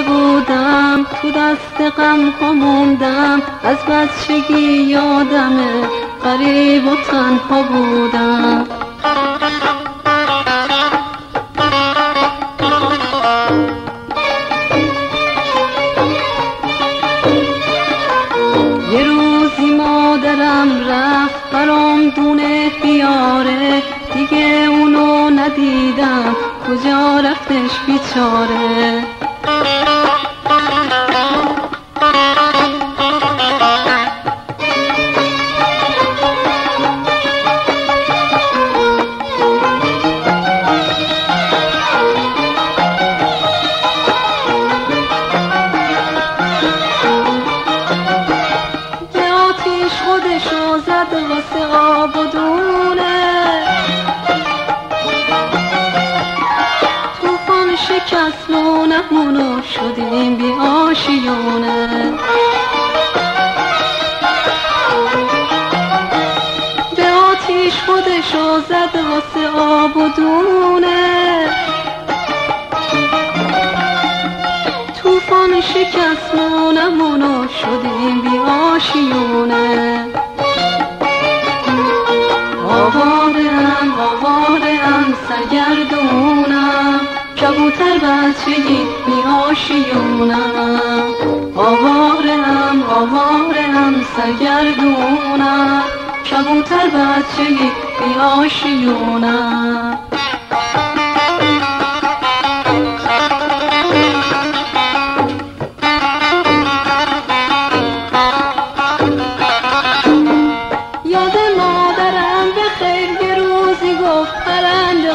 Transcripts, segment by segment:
بودم تو دست غم موندم. از بچگی یادمه غریب و تنها بودم. یه روزی مادرم رفت برام دونه بیاره دیگه اونو ندیدم. کجا رفتش بیچاره؟ لونمونو شدیم بی آشیونه به آتیش خودشو زد واسه آب و دونه. بچگی بی آشیونم آوارم آوارم سرگردونم کبوتر بچگی بی آشیونم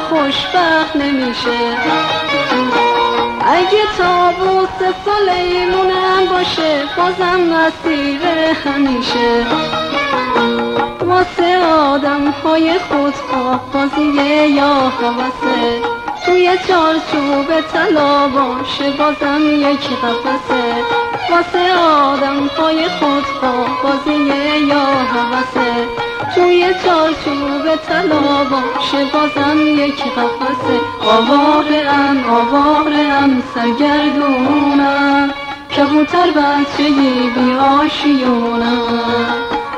خوشبخت نمیشه. اگه تابوت سلیمونم باشه بازم مسیر همیشه. واسه آدم های خودخواه بازیه یا حوثه توی چارچوب طلا باشه بازم یک قفسه. واسه آدم های خودخواه بازیه یا حوثه توی چارچوب طلا باشه بازم یک قفسه. آوارم آوارم سرگردونم. کبوتر بچگی بی آشیونم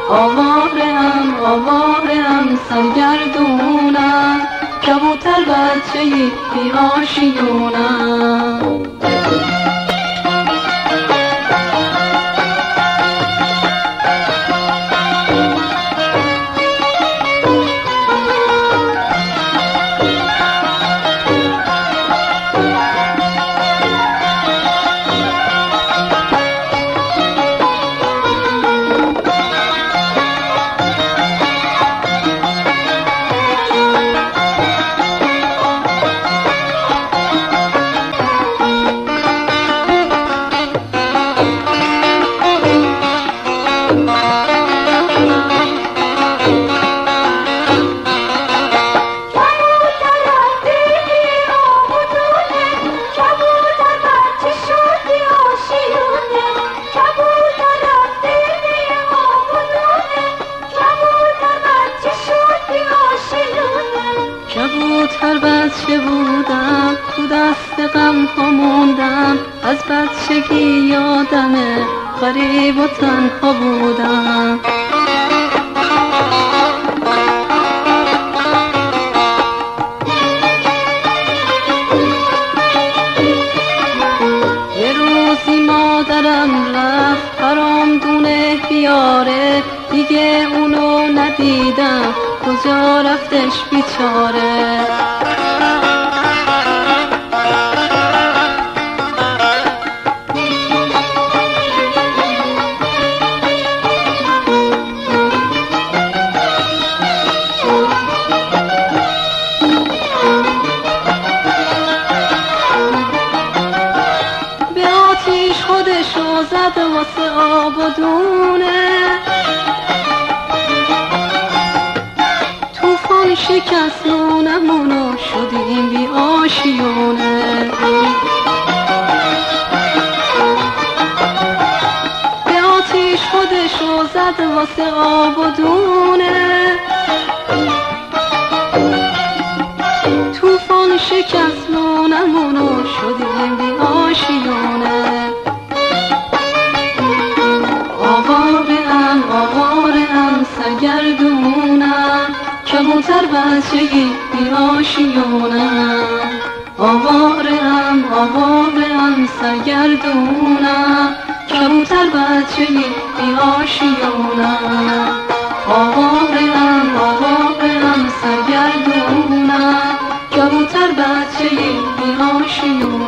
آوارم آوارم سرگردونم. کبوتر بچگی بی بچگی یادمه غریب و تنها بودم. یه روزی مادرم رفت برام دونه بیاره دیگه اونو ندیدم. کجا رفتش بیچاره؟ دونه. توفان شکست لونمونو شدیم بی آشیونه. به آتیش خودشو زد واسه آب و دونه. توفان شکست بچه بی آشیونم آوارم آوارم سرگردونم. کبوتر بچه بی آشیونم آوارم آوارم سرگردونم. کبوتر بچه بی آشیونم